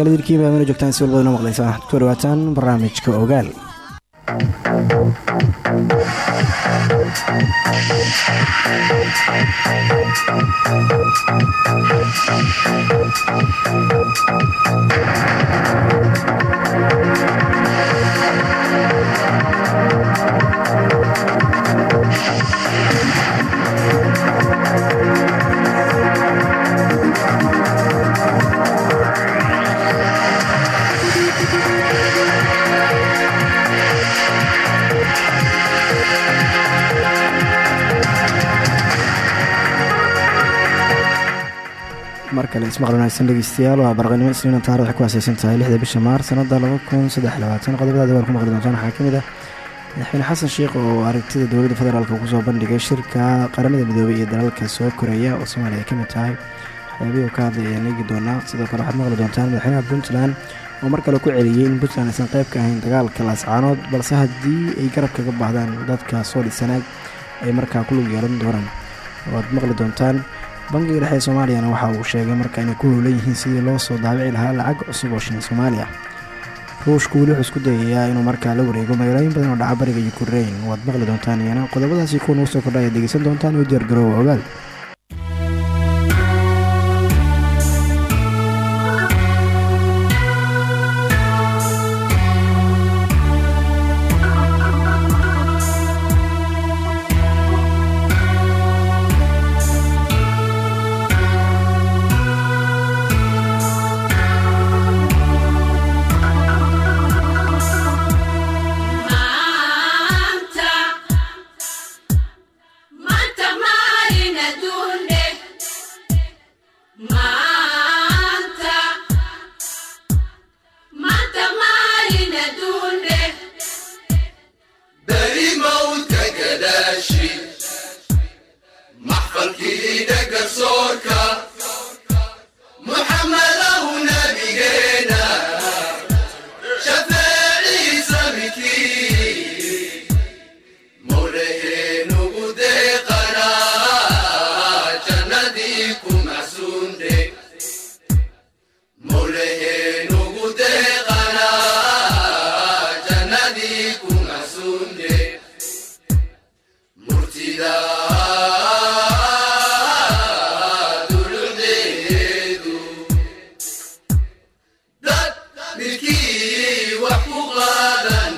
dhegeystayaal idilkiiba amana joogtaan si walbadana maqlaysaan waxaad ku dhawaataan barnaamijka ogaal kale ismaqal wanaagsan dhegeystayaal waa barqanimo isniina taar waxay ku aaseysan tahay lixda bisha maar sanada qodobadaadi waan ku maqli doontaan waxaa ka mid madaxweyne xasan sheikh oo aragtida dowladda federaalk ku soo bandhigay shirka qaramada midoobay iyo dalalka soo koraya oo soomaaliya ay ka mid tahay waxyaabihii uu ka hadlay ayaan eegi sidoo kale waxaad maqli doontaan madaxweynaha puntland oo mar kale ku celiyey in puntland aysan qayb ka ahayn dagaalka laascaanood balse haddii ay garab kaga baahdaan dadka soo dhisanaag ay markaa ku lug yeelan doonaan waad maqli doontaan bangiga dhexe ee soomaaliyana waxa uu sheegay marka inay ku howlan yihiin sidii loo soo daabici lahaa lacag cusub oo shilin soomaaliya. Ruushku weli wuxuu isku dayayaa inuu markaa la wareego magaalooyin badan oo dhaca bariga yukrain waad maqli doontaan iyana qodobadaasi kuwa nagu soo kordha ayaad degeysan doontaan oo diyaar garoowa ogaal milkii wax ku qaadan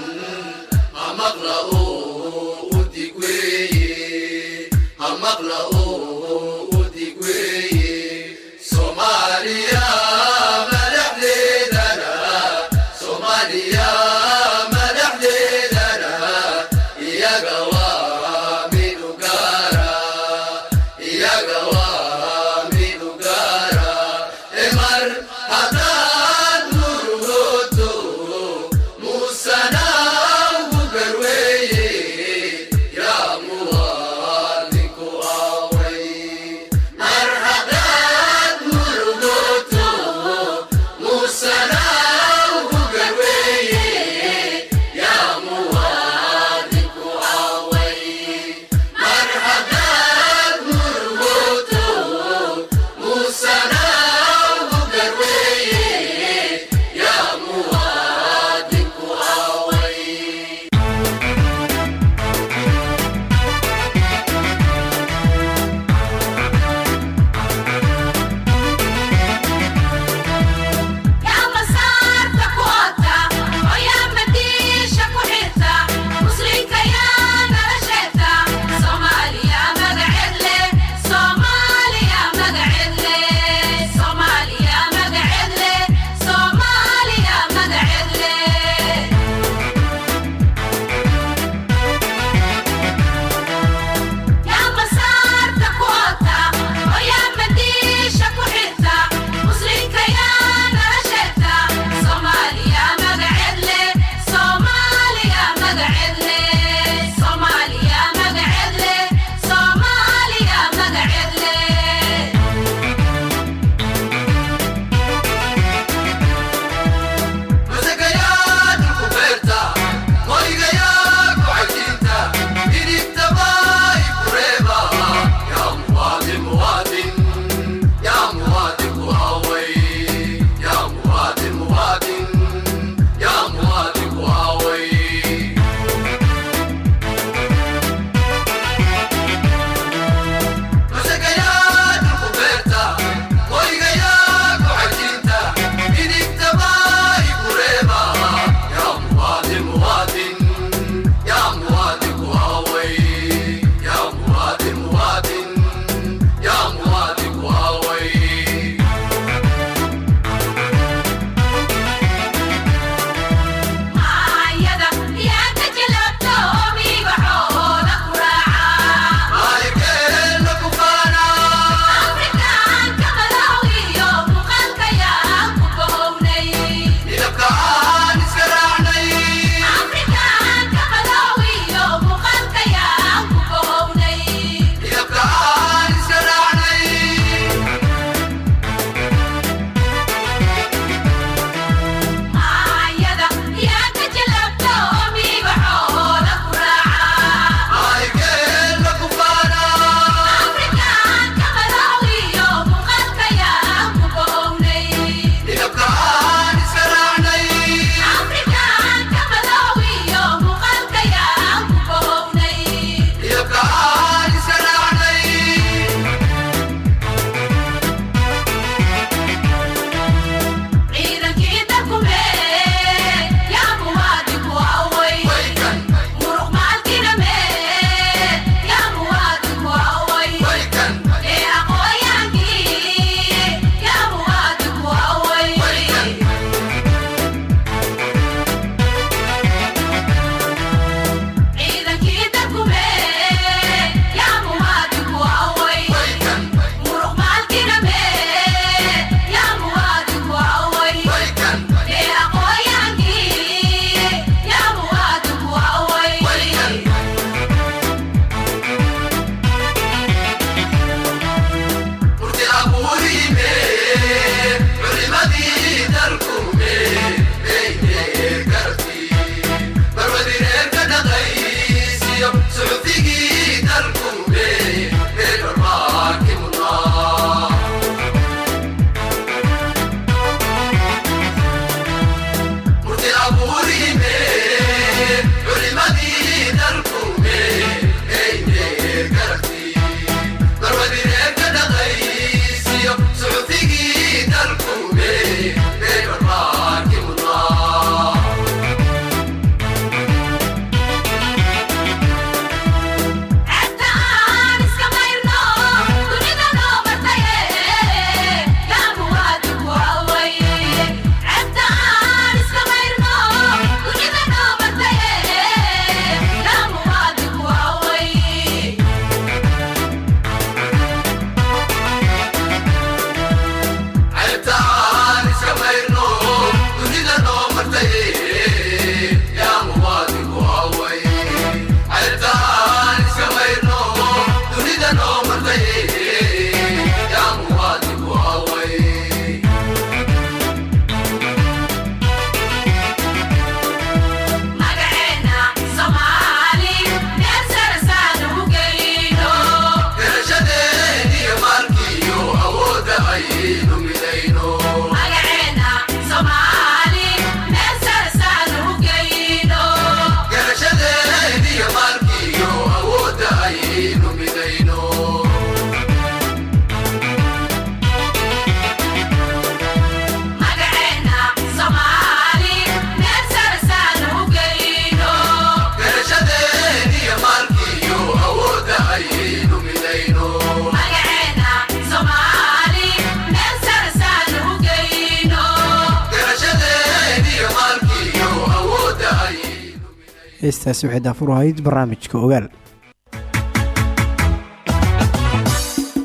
heestaasi waxay daafur ahayd barnaamijka ogaal.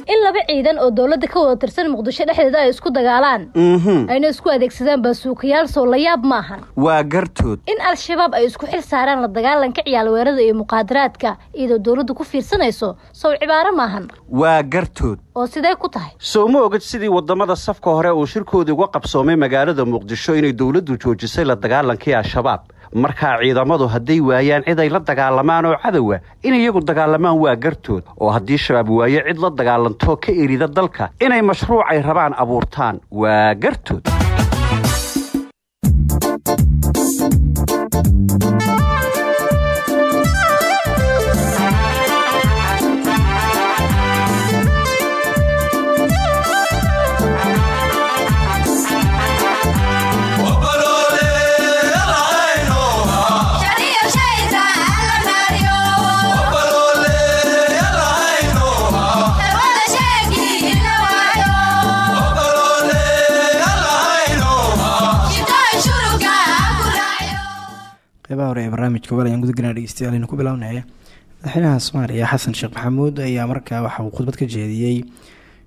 In laba ciidan oo dowladda ka wada tirsan muqdisho dhexdeeda ay isku dagaalaan. Ayna isku adeegsadaan baasuukayaal soo la yaab maahan waa gartood. In al-shabaab ay isku xil saaraan la dagaalanka ciyaalweerada iyo muqaadaraadka iyadoo dowladdu ku fiirsanayso sow cibaaro maahan. Waa gartood. Oo sidee ku tahay. Sow ma ogid sidii waddamada safka hore uu shirkoodii uga qabsoomay magaalada muqdisho inay dowladdu joojisay la dagaalankii al-shabaab markaa ciidamadu hadday waayaan cid ay la dagaalamaan oo cadowa in iyagu dagaalamaan waa gartood. Oo haddii shabaab waayo cid la dagaalantoo ka erida dalka inay mashruucay rabaan abuurtaan waa gartood qeybaha hore ee barnaamijka ogaal ayaan gudagelina dhegeystayaal aynu ku bilownaya madaxweynaha soomaaliya xasan sheekh maxamuud ayaa markaa waxa uu khudbad ka jeediyey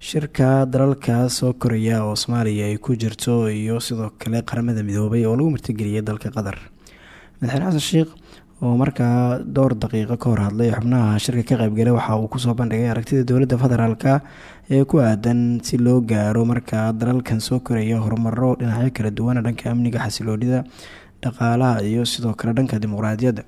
shirka dalalka soo koraya oo soomaaliya ay ku jirto iyo sidoo kale qaramada midoobay oo lagu martigeliyay dalka qatar. Madaxweyne xasan sheekh oo markaa dhowr daqiiqo ka hor hadlay xubnaha shirka ka qaybgalay waxa uu ku soo bandhigay aragtida dowladda federaalka ee ku aadan si loo gaaro markaa dalalkan soo koraya horumaro dhinacyo kala duwana dhanka amniga xasiloonida dhaqaalaha iyo sidoo kale dhanka dimuqraadiyadda.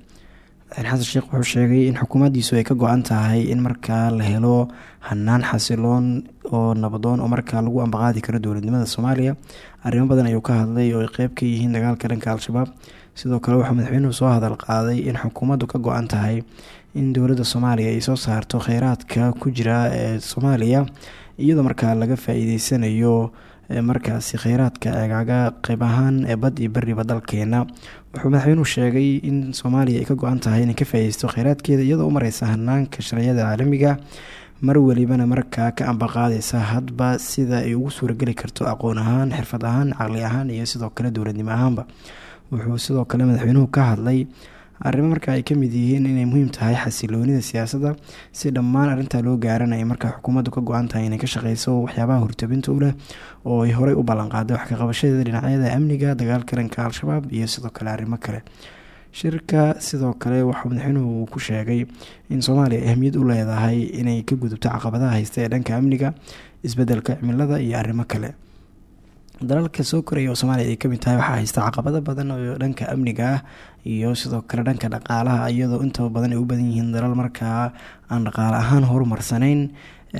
Madaxweyne xasan sheekh wuxuu sheegay in xukuumaddiisu ay ka go-an tahay in markaa la helo hanaan xasiloon oo nabadoon oo markaa lagu ambaqaadi karo dowladnimada soomaaliya arrimo badan ayuu ka hadlay oo ay qeyb ka yihiin dagaalka dhanka al-shabaab. Sidoo kale wuxuu madaxweynuhu soo hadal qaaday in xukuumaddu ka go-an tahay in dowladda soomaaliya ay soo saarto kheyraadka ku jira ee soomaaliya iyadoo markaa laga faa-iideysanayo markaasi kheyraadka eegaaga qeyb ahaan ee bad iyo beriba dalkeena wuxuu madaxweynuhu sheegay in soomaaliya ay ka go-an tahay inay ka faa-ideysto kheyraadkeeda iyadoo u mareysa hanaanka sharciyada caalamiga mar welibana markaa ka ambaqaadeysa hadba sida ay ugu suurageli karto aqoon ahaan xirfad ahaan caqli ahaan iyo sidoo kale dowladnimo ahaanba. Wuxuu sidoo kale madaxweynuhu ka hadlay arrimo markaa ay ka mid yihiin inay muhiim tahay xasiloonida siyaasadda si dhammaan arrintaa loo gaaran ay markaa xukuumaddu ka go-an tahay inay ka shaqeyso waxyaabaha hortabinta u leh oo ay horey u ballanqaaday wax ka qabashadeeda dhinacyada amniga dagaalka dhanka al-shabaab iyo sidoo kale arrimo kale. Shirka sidoo kale waxuu madaxweynuhu ku sheegay in soomaaliya ahmiyad u leedahay inay ka gudubto caqabadaha haysta ee dhanka amniga isbeddelka cimilada iyo arrimo kale dalalka soo koraya oo soomaaliya ay ka mid tahay waxaa haysta caqabado badan oo dhanka amniga ah iyo sidoo kale dhanka dhaqaalaha iyadoo intaba badan ay u badan yihiin dalal markaa aan dhaqaale ahaan horumarsanayn.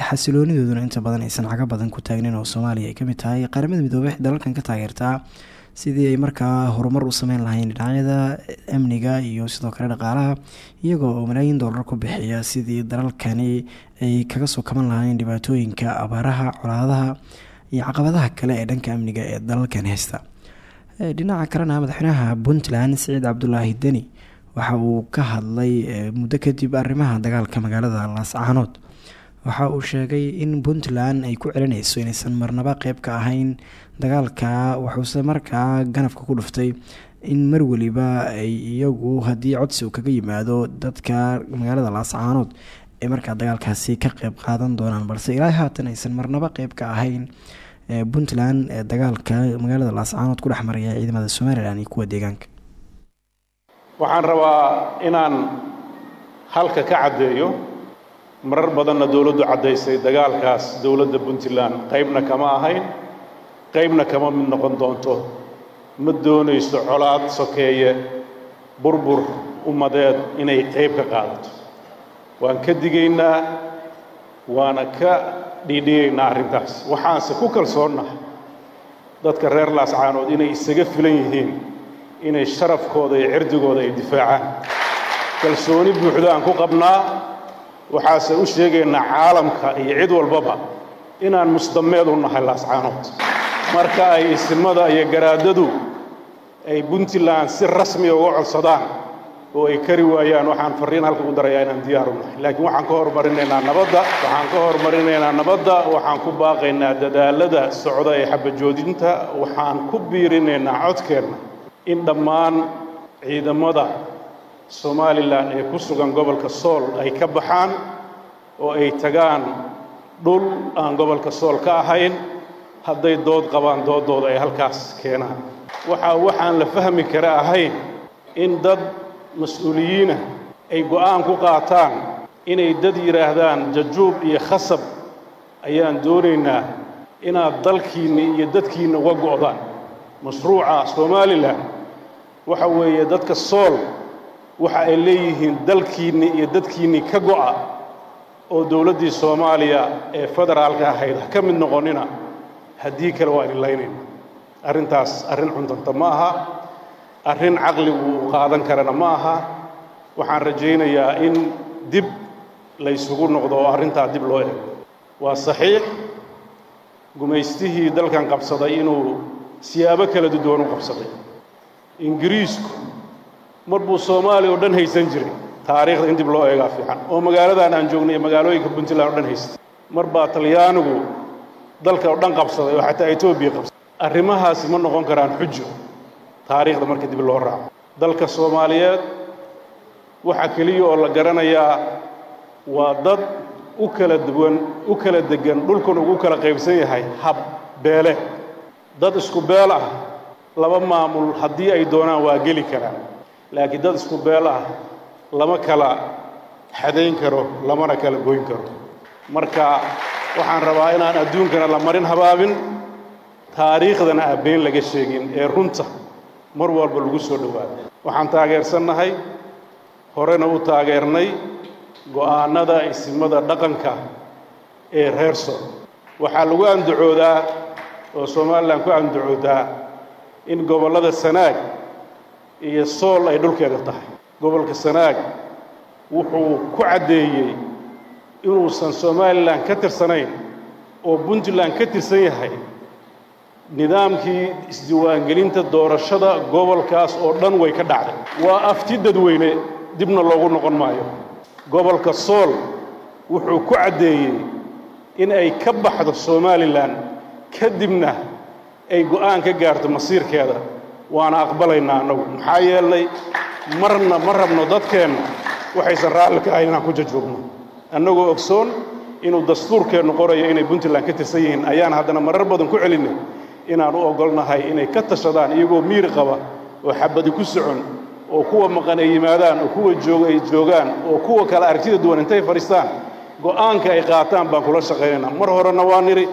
Xasiloonidooduna inta badan aysan caga badan ku taagnin oo soomaaliya ay ka mid tahay. Qaramada midoobey dalalkan ka taageertaa sidii ay markaa horumar u sameyn lahayn dhinacyada amniga iyo sidoo kale dhaqaalaha iyagoo oo malaayiin doolar ku bixiya sidii dalalkani ay kaga soo kaban lahayn dhibaatooyinka abaaraha colaadaha iyo caqabadaha kale ee dhanka amniga ee dalalkan haysta. Dhinaca kalena madaxweynaha puntland siciid cabdulaahi deni waxa uu ka hadlay muddo kadib arrimaha dagaalka magaalada laascaanood waxa uu sheegay in puntland ay ku celinayso inaysan marnaba qeyb ka ahayn dagaalka wuxuuse markaa ganafka ku dhuftay in mar weliba ay iyagu haddii codsi uu kaga yimaado dadka magaalada laascaanood ay markaa dagaalkaasi ka qeyb qaadan doonaan balse ilaa haatan aysan marnaba qeyb ka ahayn puntland ee dagaalka magaalada laascaanood ku dhex maraya ciidamada somalilan iyo kuwa deegaanka. Waxaan rabaa inaan halka ka caddeeyo marar badanna dowladdu caddaysay dagaalkaas dowladda puntland. Qaybna kama ahayn qaybna kama mid noqon doonto. Ma doonayso colaad sokeeye burbur ummadeed inay qayb ka qaadato. Waan ka digaynaa waana ka dhiidhiyaynaa arrintaas waxaanse ku kalsoonnahay dadka reer laascaanood inay isaga filan yihiin inay sharafkooda iyo cirdigooda ay difaacaan. Kalsooni buuxda aan ku qabnaa waxaase u sheegaynaa caalamka iyo cid walbaba inaan musdameed u nahay laascaanood. Marka ay isimada iyo garaadadu ay puntland si rasmiya uga codsadaan oo ay kari waayaan. Waxaan farriin halka u darayaa inaan diyaar u nahay. Laakiin waxaan ka hormarinaynaa nabadda. Waxaan ka hormarinaynaa nabadda. Waxaan ku baaqaynaa dadaalada socda ee xabajoodinta waxaan ku biirinaynaa codkeenna in dhammaan ciidamada somalilan ee ku sugan gobolka sool ay ka baxaan oo ay tagaan dhul aan gobolka sool ka ahayn. Hadday dood qabaan doodooda ay halkaas keenaan. Waxaa waxaan la fahmi kara ahayn in dad mas'uuliyiinah ay go'aan ku qaataan inay dad yidhaahdaan jajuub iyo khasab ayaan doonaynaa inaad dalkiinna iyo dadkiinna uga go'daan. Mashruuca somalilan waxa weeye dadka sool waxa ay leeyihiin dalkiinni iyo dadkiinnii ka go'a oo dowladdii soomaaliya ee federaalka ahayd ha ka mid noqonnina haddii kale waa idinlaynayna arrintaas arrin cuntanta ma aha arrin caqligu uu qaadan karana ma aha. Waxaan rajaynayaa in dib laysugu noqdo oo arrintaa dib loo eego. Waa saxiix. Gumaystihii dalkan qabsaday inuu siyaabo kala duwan u qabsaday. Ingiriisku mar buu soomaaliya oo dhan haysan jiray. Taariikhda in dib loo eegaa fiican. Oo magaaladan aan joognay magaalooyinka puntland oo dhan haystay. Mar baa talyaanigu dalka oo dhan qabsaday oo xataa etoobiya qabsaday. Arrimahaasi ma noqon karaan xujo taariikhda marka dib loo raaco. Dalka soomaaliyeed waxaa keliya oo la garanayaa waa dad u kala duwan u kala degan dhulkan ugu kala qaybsan yahay hab beele. Dad isku beel ah laba maamul haddii ay doonaan waa geli karaan. Laakiin dad isku beel ah lama kala xadayn karo lamana kala goyn karo. Marka waxaan rabaa inaan adduunkana la marin habaabin. Taariikhdana aan been laga sheegin ee runta mar walba lagu soo dhowaado waxaan taageersannahay horena u taageernay go'aannada isimada dhaqanka ee reer sool waxaa lagu andacoodaa oo somalilan ku andacoodaa in gobollada sanaag iyo sool ay dhulkeeda tahay. Gobolka sanaag wuxuu ku caddeeyey inuusan somalilan ka tirsanayn oo puntland ka tirsan yahay nidaamkii isdiiwaangelinta doorashada gobolkaas oo dhan way ka dhacday. Waa afti dadweyne dibna loogu noqon maayo. Gobolka sool wuxuu ku caddeeyey in ay ka baxdo somalilan kadibna ay go'aan ka gaarto masiirkeeda. Waana aqbalaynaa annagu. Maxaa yeelay marna ma rabno dadkeenna waxaysan raalli ka ahayn inaan ku jajoogno annagoo ogsoon inuu dastuurkeennu qorayo inay puntland ka tirsan yihiin. Ayaan haddana marar badan ku celinay inaan u oggolnahay inay ka tashadaan iyagoo miir qaba oo xabadi ku socon oo kuwa maqan ay yimaadaan oo kuwa jooga ay joogaan oo kuwa kale aragtida duwan intay fadhiistaan go'aanka ay qaataan baan kula shaqaynaynaa mar horena waa nidhi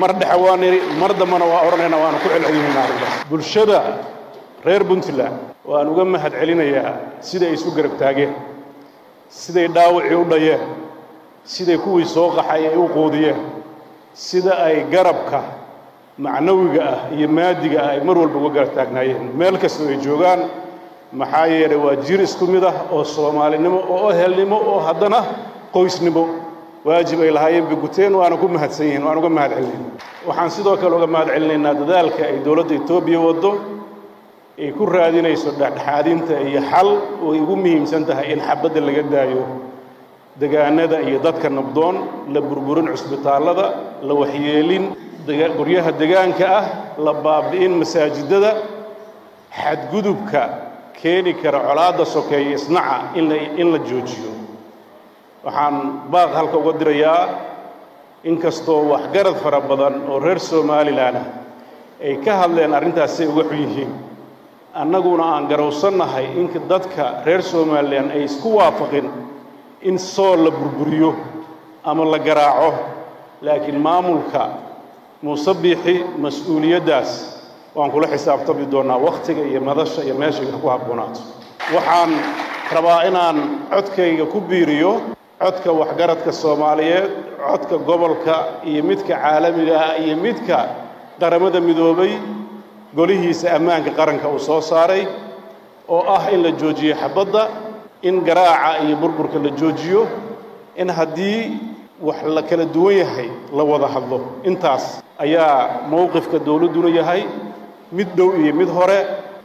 mar dhexe waa nidhi mar dambana waa odhanayna waana ku celcelinaynaa arrintaas bulshada reer puntland waan uga mahad celinayaa siday isu garab taageen siday dhaawacii u dhayeen siday kuwii soo qaxay ay u quudiyeen sida ay garabka macnawiga ah iyo maadiga ah ay mar walba uga garab taagnaayeen. Meel kastoo ay joogaan maxaa yeelay waa jir isku mid ah oo soomaalinimo oo ehelnimo oo haddana qoysnimo. Waajib ay lahaayeen bay guteen waana ku mahadsan yihiin waan uga mahad celinayna waxaan sidoo kale uga mahad celinaynaa dadaalka ay dowladda etoobiya waddo ay ku raadinayso dhexdhexaadinta iyo xal oo ugu muhiimsan tahay in xabadda laga daayo degaanada iyo dadka nabdoon la burburin cusbitaallada la waxyeelin guryaha degaanka ah la baabi'in masaajidada xadgudubka keeni kara colaadda sokeeye isnaca in la joojiyo. Waxaan baaq halka uga dirayaa inkastoo waxgarad fara badan oo reer somalilan ah ay ka hadleen arrintaasay uga xun yihiin. Annaguna aan garowsannahay in dadka reer somalilan ay isku waafaqin in sool la burburiyo ama la garaaco laakiin maamulka muuse biixi mas'uuliyaddaas waan kula xisaabtami doonnaa wakhtiga iyo madasha iyo meesha ku habboonaato waxaan rabaa inaan codkayga ku biiriyo codka waxgaradka soomaaliyeed codka gobolka iyo midka caalamiga ah iyo midka qaramada midoobay golihiisa ammaanka qaranka uu soo saaray oo ah in la joojiyo xabadda in garaaca iyo burburka la joojiyo in haddii wax la kala duwan yahay la wada hadlo. Intaas ayaa mowqifka dowladduna yahay mid dhow iyo mid hore.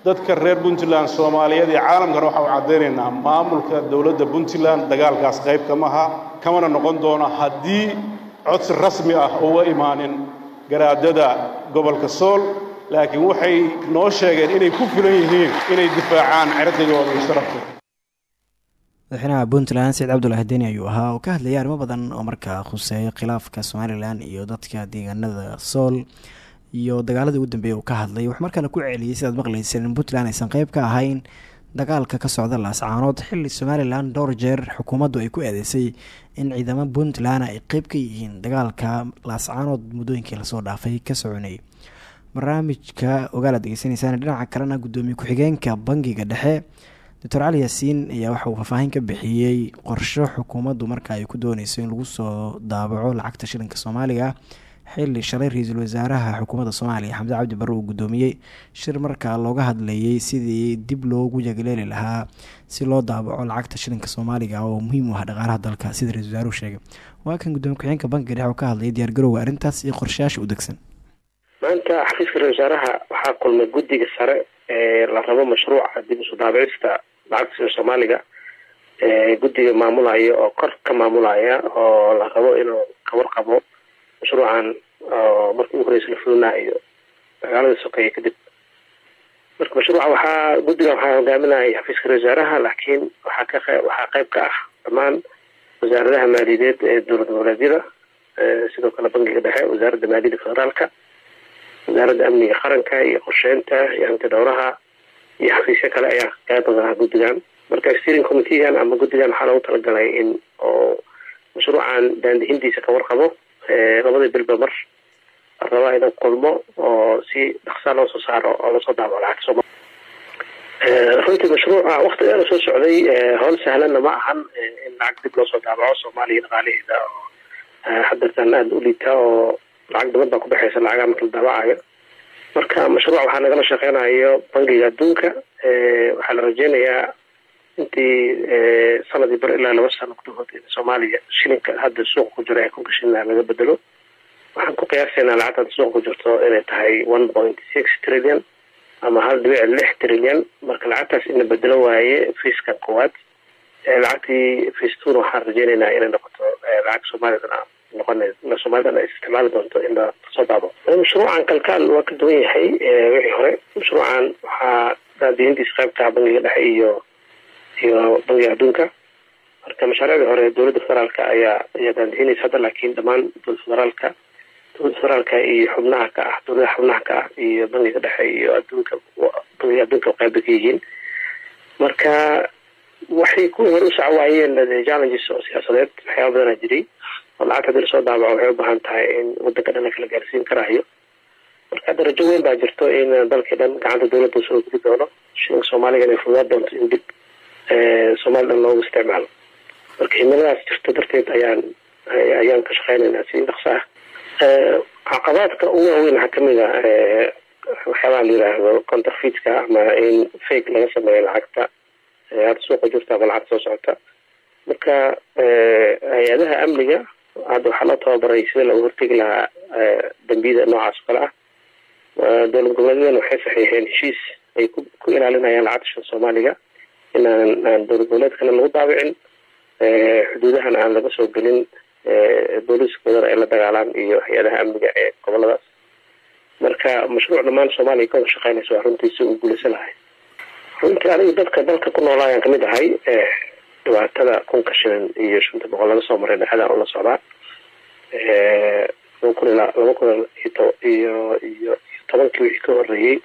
Dadka reer puntland soomaaliyeed iyo caalamkana waxaa u caddaynaynaa maamulka dowladda puntland dagaalkaas qayb kamaha kamana noqon doono haddii codsi rasmi ah uga imaanin garaadada gobolka sool. Laakiin waxay noo sheegeen inay ku filan yihiin inay difaacaan cirdigooda iyo sharafkooda madaxweynaha puntland saciid cabdulaahi deni ayuu ahaa oo ka hadlayay arrimo badan oo markaa khuseeya khilaafka somalilan iyo dadka deegaanada sool iyo dagaaladii ugu dambeeyay uu ka hadlay. Wuxuu markale ku celiyey sidaad maqlayseen puntland aysan qeyb ka ahayn dagaalka ka socda laascaanood xilli somalilan dhowr jeer xukuumaddu ay ku eedeysay in ciidamo puntland ay qeyb ka yihiin dagaalka laascaanood muddooyinkii la soo dhaafay ka soconayay barnaamijka ogaal aad degeysanaysaan dhinaca kalena guddoomiye ku-xigeenka bangiga dhexe doctor cali yaasiin ayaa waxa uu faahfaahin ka bixiyey qorsho xukuumaddu marka ay ku dooneyso in lagu soo daabaco lacagta shilinka soomaaliga xili shalay ra'iisul wasaaraha xukuumadda soomaaliya xamse cabdi barre uu guddoomiyey shir markaa looga hadlayay sidii dib loogu yagleeli lahaa si loo daabaco lacagta shilinka soomaaliga oo muhiim u ah dhaqaalaha dalka sida ra'isul wasaaruhu sheegay. Waa kan guddoomiye ku-xigeenka bankiga dhexe oo ka hadlayay diyaargarowga arrintaas iyo qorshayaasha u degsan. Maanta xafiiska ra'isul wasaaraha waxaa kulmay guddiga sare ee la rabo mashruuca dib isu daabicista lacagta soomaaliga guddiga maamulaya oo kor ka maamulaya oo la rabo inuu kawarqabo mashruucan oo markii ugu horeysa la fulinayo dagaalada sokeeye kadib. Marka mashruuca waxaa guddigan waxaa hogaaminaya xafiiska wasaaraha laakiin waxaa ka waxaa qeyb ka ah dhammaan wasaaradaha maaliyadeed ee dowlad goboleedyada sidoo kale bankiga dhexe wasaaradda maaliyadda federaalka wasaaradda amniga qaranka iyo qorsheynta iyo hanti dhowraha iyo xafiisyo kale ayaa qeyb ah guddigan marka steering committeegan ama guddigan waxaa loogu talagalay in oo mashruucan daandihintiisa ka warqabo labadii bilba mar rabaa inuu kulmo oo si dhaksaa loo soo saaro oo la soo daabaco lacagta sooma runtii mashruuca wakti dheer soo socday howl sahlanna ma ahan in lacag dib loosoo daabaco soomaaliya dhaqaalaheeda oo hadeertaan aada u liita oo lacag badan baa ku baxeysa lacagaha marka daabacayo marka mashruuc waxaa nagala shaqeynayo bankiga adduunka waxaa la rajeynayaa intii sanadii bar ilaa laba sano gudahood in soomaaliya shilinka hadda suuqa ku jira ee kunka shilina laga bedelo. Waxaan ku qiyaasaynaa lacagta hadda suuqa ku jirto inay tahay one point six trillion ama hal dhibic lix trillion. Marka lacagtaas in bedelo waaye fiiskan koowaad lacagtii fiistuna waxaan rajeynaynaa inay noqoto lacag soomaalidana noqon soomaalidana ay isticmaali doonto in la soo daabo mashruucan kalkaal waa ka duwan yahay wixii hore. Mashruucan waxaa daadihintiisa qaybka bankiga dhexe iyo iyo bankiga adduunka. Marka mashaariicdii hore dowladda federaalka ayaa ayaa daandihinaysa hadda laakiin dhammaan dowladda federaalka dowladda federaalka iyo xubnaha ka ah dowladaha xubnaha ka ah iyo bankiga dhexe iyo adduunka bankiga adduunka qeyba ka yihiin. Marka waxay kuwii hore u sacwaayeen challenges oo siyaasadeed waxyaaba badanaa jiray oo lacagta haddii la soo daabaco waxay u baahan tahay in wadanka dhan la kala gaarsiin karayo marka hadda rajo weyn baa jirto in dalkii dhan gacanta dowladda soo gudi doono shilinka soomaaliga inay fududaa doonto in dib soomaali dhan loogu isticmaalo. Marka himiladaas jirto darteed ayaan ayaan ka shaqeynaynaa si dhaqso ah. Caqabaadka ugu waaweyn waxaa ka mid a waxyaabaha la yiraahdo counterfeitka ama in fake laga sameeyo lacagta. Hadda suuqa jirta ama lacagta soo socota. Marka hay'adaha amniga hadda waxaa loo tababaray sida looga hortegi lahaa dambiyada noocaas oo kale ah. Dowlad goboleedyadana waxay saxiixeen heshiis ay ku ilaalinayaan lacagta shan soomaaliga. Inaan aan dowlad goboleedkana lagu daabicin xuduudahan aan laga soo gelin booliiskoodana ay la dagaalaan iyo hay'adaha amniga ee goboladaas. Marka mashruuc dhammaan soomaaliya ka wada shaqeynaysa waa runtii si uu guulaysan lahay runtii aniga dadka dalka ku noolaa ayaan ka mid ahay dhibaatada kunka shilin iyo shanta boqol laga soo maray dhexdaan ula socdaa laba kun ilaa laba kun iyo iyo tobankii wixii ka horeeyey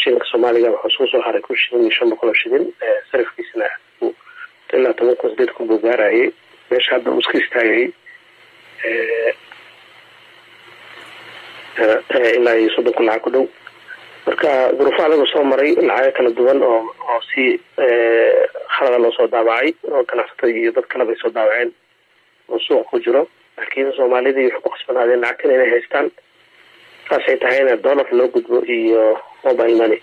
shilinka soomaaliga wuxuu soo soo haray kun shilin iyo shan boqol oo shilin sarifkiisana ilaa toban kun sideed kun buu gaarayay meesha hadda uu iska istaagayay ilaa iyo soddon kun lacag ku dhow marka duruufo adagoo soo maray lacago kala duwan oo oo si khalada loo soo daabacay oo ganacsatada iyo dad kaleba ay soo daabaceen. Oo suuqa ku jiro. Laakiin soomaalidii waxay ku qasbanaadeen lacagtan inay haystaan. Saasay tahayna dollar loo gudbo iyo mobile money.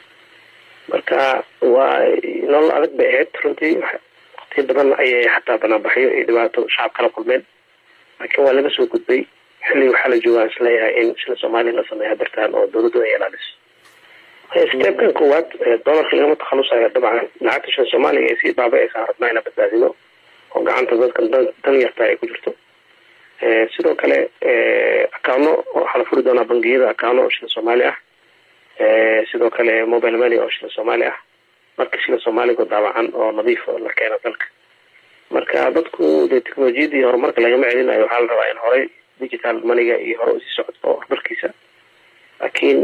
Marka waa nolol adag bay ahayd. Runtii waqti badan ayay xataa banaanbaxyo iyo dhibaato shacab kala kulmeen. Laakiin waa laga soo gudbay. Xilli waxaa la joogaa is leeyahay in sida soomaaliya la sameeya dartaan oo dowladdu ay ilaaliso stebkan koowaad dolarka lagama takhalusayo dabcan lacagta shan soomaaliga ee sii baaba-aysa rabnaa ina badbaadino oo gacanta dadkan dan yarta ay ku jirto sidoo kale accounno waxaa la furi doonaa bangiyada accounno oo shilin soomaali ah. Sidoo kale mobile money oo shilin soomaali ah. Marka shilin soomaaliga daawacan oo nadiif la keeno dalka marka dadku dee technolojiyadii horumarka lagama celinayo waxaa la rabaa in horey digital moneyga iyo hore u sii socodko horumarkiisa laakiin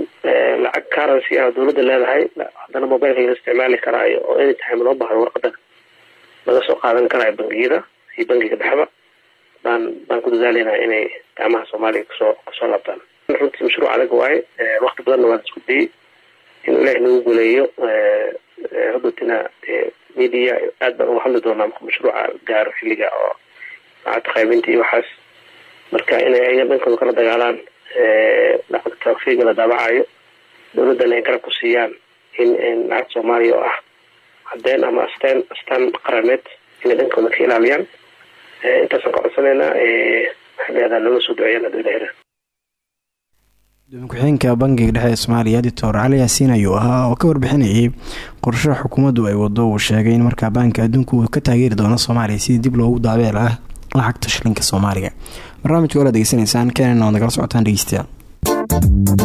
lacag currency ah dowladda leedahay haddana mobileka la isticmaali karaayo oo any time loo bahdo warqadan laga soo qaadan karaayo bangiyada iyo bangiga dhexba baan baan ku dadaalayna inay gacmaha soomaaliya ku soo ku soo laabtaan. Runtii mashruuc adag waaye wakti badanna waan isku dayey inuu ilaahi nagu guleeyo hadotina media aad baan uga hadli doonaa marka mashruuca gaaro xilliga oo lacagta qaybinta iyo waxaas. Marka inay ayaga dhankooda kala dagaalaan lacagta fiiga la daabacayo dowladdana ay garab ku siiyaan in lacagta soomaaliya oo ah cadeen ama astaan astaan qarameed inay dhankooda ka ilaaliyaan. Intaasaan ka codsaneynaa maxaa leedaha looga soo duceeyaan gudoomiye ku-xigeenka bangiga dhexe ee soomaaliya doctor cali yaasiin ayuu ahaa oo ka warbixinayay qorsho xukuumaddu ay wado uu sheegay in markaa baanka adduunku uu ka taageeri doono soomaaliya sidii dib loogu daabeel ah lacagta shilinka soomaaliga barnaamijka ola degeysanaysaan keenana waad nagala socotaan dhegeystayaal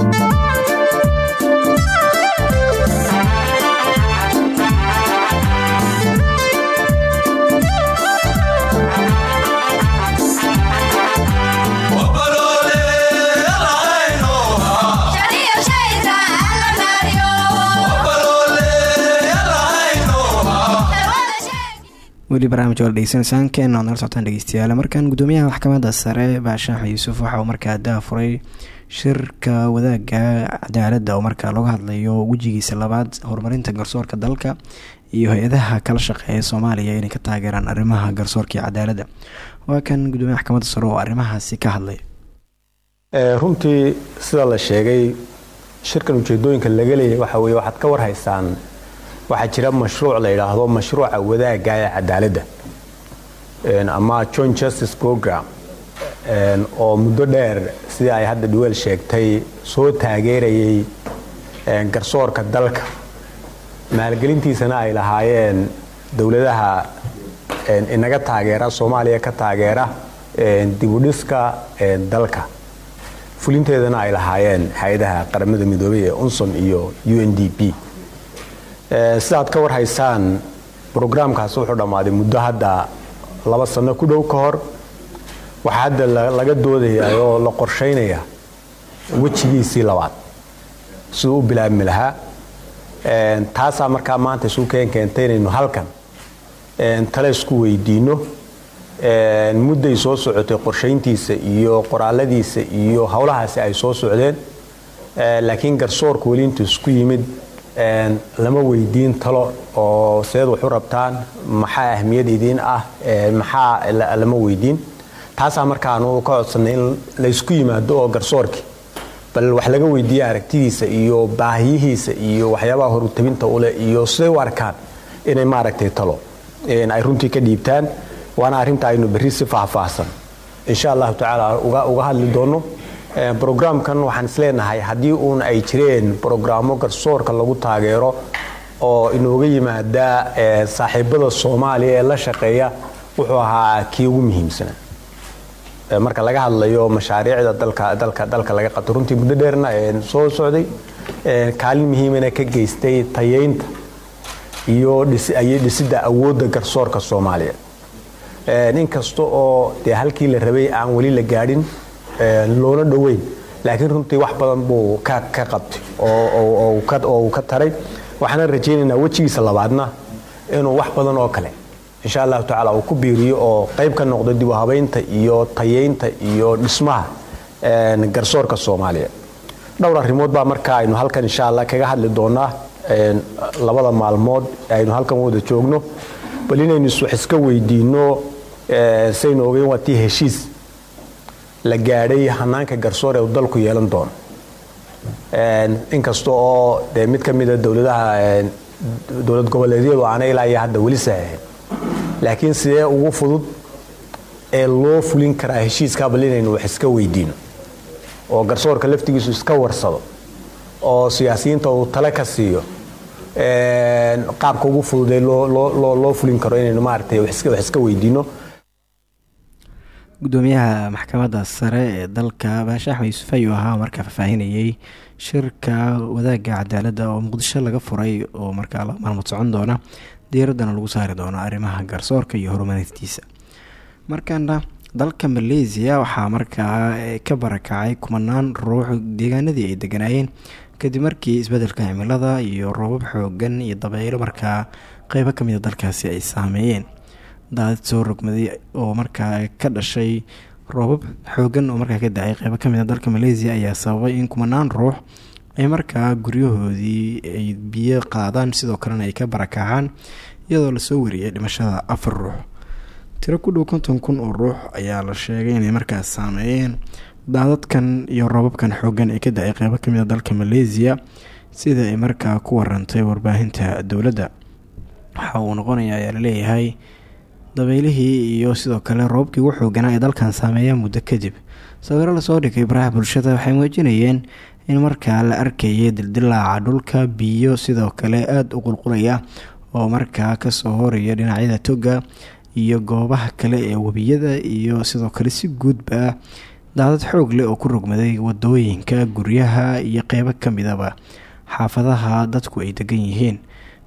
weli barnaamij ola degeysanaysaan keenana waad nagala socotaan dhegeystayaal. Markan gudoomiyaha maxkamadda sare baashaax yuusuf waxa uu markaa daafuray shirka wadaagga cadaaladda oo markaa looga hadlayo wejigiisa labaad horumarinta garsoorka dalka iyo hay'adaha kala shaqeeya soomaaliya inay ka taageeraan arrimaha garsoorka iyo cadaaladda. Waa kan gudoomiyaha maxkamadda sare oo arrimahaasi ka hadlay. Ee, runtii sida la sheegay shirkan ujeedooyinka laga leeyahay waxa weye waxaad ka warhaysaan waxaa jira mashruuc la yidhaahdo mashruuca wadaagga cadaaladda ama joint justice program oo muddo dheer sidii ay hadda dhuweel sheegtay soo taageerayay garsoorka dalka. Maalgelintiisana ay lahaayeen dowladaha inaga taageera soomaaliya ka taageera dibudhiska dalka. Fulinteedana ay lahaayeen hay'adaha qaramada midoobay ee unsom iyo u n d p sidaad ka warhaysaan brograamkaas wuxuu dhammaaday muddo hadda laba sano ku dhow ka hor waxaa hadda la- laga doodayaa oo la qorshaynaya wejigiisii labaad. Siduu u bilaabmi lahaa. Een, taasaa markaa maanta isu keen keentay inaynu halkan een, tale isku weydiino. Een, mudday soo socotay qorshayntiisa iyo qoraaladiisa iyo howlahaasi ay soo socdeen. Ee, laakiin garsoorka weli intuu isku yimid lama weydiin talo oo seed wax u rabtaan maxaa ahmiyad idiin ah maxaa la- lama weydiin. Taasaa markaanu ka codsanay in laysku yimaado oo garsoorkii bal wax laga weydiiya aragtidiisa iyo baahiyihiisa iyo waxyaabaha horutabinta ule iyo siday u arkaan inay maaragtay talo. Ay runtii ka dhiibtaan waana arrinta aynu berri si faahfaahsan. Insha allahu tacaala uga, hadli doono brograamkan waxaan isleenahay haddii uun ay jireen brograamo garsoorka lagu taageero oo inooga yimaada saaxiibada soomaaliya ee la shaqeeya wuxuu ahaa kii ugu muhiimsanaa. Ee, marka laga hadlayo mashaariicda dalka laga qabto runtii muddo dheerna ee soo socday kaalin muhiimana ka geystay tayeynta iyo dhisi- iyo dhisidda awoodda garsoorka soomaaliya. Ee, nin kasta oo dee halkii la rabay aan weli la gaadhin loona dhoweyn. Laakiin runtii wax badan buu ka qabtay oo ka- taray. Waxaana rajaynaynaa wejigiisa labaadna inuu wax badan oo kale insha allahu tacaala uu ku biiriyo oo qayb ka noqdo dib habaynta iyo tayeynta iyo dhismaha garsoorka soomaaliya. Dhowr arrimood baa marka aynu halkan insha allah kaga hadli doonaa. Labada maalmood aynu halkan wada joogno. Bal inaynu iska weydiino saynu ogeyn waa tii heshiis la gaadhay hanaanka garsoor ee uu dalku yeelan doono. Inkasta oo dee mid ka mida dowladaha dowlad goboleedyadu aana ilaa iyo hadda weli saxiixin laakiin sidee ugu fudud ee loo fulin karaa heshiiskaa bal inaynu wax iska weydiino. Oo garsoorka laftigiisu iska warsado. Oo siyaasiyiinta uu tale ka siiyo. Qaabka ugu fududee loo fulin karo inaynu maaragtay wax iska weydiino gudoomiyaha maxkamadda sare ee dalka baashe axmed yuusuf ayuu ahaa markaa faahfaahinayay. Shirka wadaagga cadaaladda oo muqdisho laga furay oo markaa la maalmood socon doona diiraddana lagu saari doono arrimaha garsoorka iyo horumarintiisa. Markaana dalka maleesiya waxaa markaa ka barakacay kumanaan ruux deegaanadii ay deganaayeen. Kadib markii isbeddelka cimilada iyo roobab xoogan iyo dabeylo markaa qeybo ka mid a dalkaasi ay saameeyeen daadid soo rogmaday oo markaa ka dhashay roobab xoogan oo markaa ka da'ay qeybo ka mid a dalka maleesiya ayaa sababay in kumanaan ruux ay markaa guryahoodii ay biyo qaadaan sidoo kalena ay ka barakacaan iyadoo la soo wariyay dhimashada afar ruux. Tiro ku dhow konton kun oo ruux ayaa la sheegay inay markaas saameeyeen daadadkan iyo roobabkan xoogan ee ka da'ay qeybo ka mid a dalka maleesiya sida ay markaa ku warantay warbaahinta dowladda. Waxa uu noqonaya ayaa la leeyahay dabeylihii iyo sidoo kale roobabkii ugu xooganaa ee dalkan saameeya muddo kadib sawiro la soo dhigay baraha bulshada waxay muujinayeen in markaa la arkayay dildilaaca dhulka biyo sidoo kale aada u qulqulaya oo markaa ka soo horaya dhinacyada toga iyo goobaha kale ee webiyada iyo sidoo kale si guudba daadad xoog leh oo ku rogmaday waddooyinka guryaha iyo qeybo kamidaba xaafadaha dadku ay degan yihiin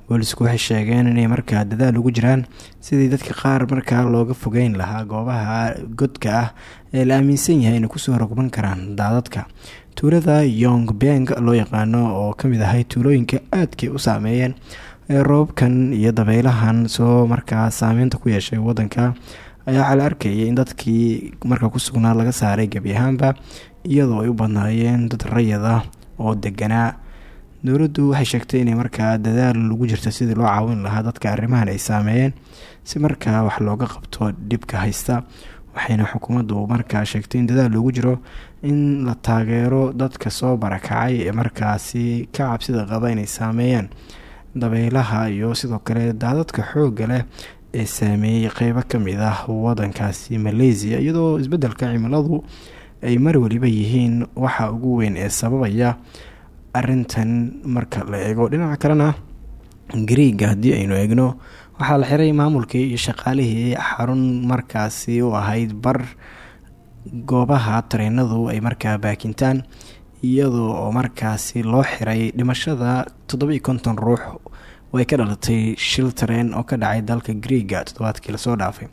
boolisku waxay sheegeen inay markaa dadaal ugu jiraan. Sidii dadka qaar markaa looga fogeyn lahaa goobaha godka ah ee la aaminsan yahay inay ku soo rogman karaan daadadka. Tuulada yong beng loo yaqaano oo ka mid ahay tuulooyinka aadkay u saameeyeen ee roobabkan iyo dabeylahan soo markaa saameynta ku yeeshay wadanka ayaa waxaa la arkayay in dadkii markaa ku sugnaa laga saaray gebi ahaanba iyadoo ay u badnaayeen dad rayad ah oo deganaa dowladdu waxay sheegtay inay markaa dadaal lagu jirto sidii loo caawin lahaa dadka arrimahan ay saameeyeen si markaa wax looga qabto dhibka haysta. Waxayna xukuumaddu markaa sheegtay in dadaal loogu jiro in la taageero dadka soo barakacay ee markaasi ka cabsida qaba inay saameeyaan dabeylaha iyo sidoo kale daadadka xoogga leh ee saameeyey qeybo ka mid ah wadankaasi malaysia iyadoo isbeddelka cimiladu ay mar weliba yihiin waxa ugu weyn ee sababaya arintan marka la eego dhinaca kalena griiga haddii aynu eegno waxaa la xiray maamulkii iyo shaqaalihii xarun markaasi u ahayd bar goobaha tareenadu ay markaa baakintaan iyadoo oo markaasi loo xiray dhimashada toddoba iyo konton ruux oo ay ka dhalatay shil tareen oo ka dhacay dalka griiga toddobaadkii la soo dhaafay.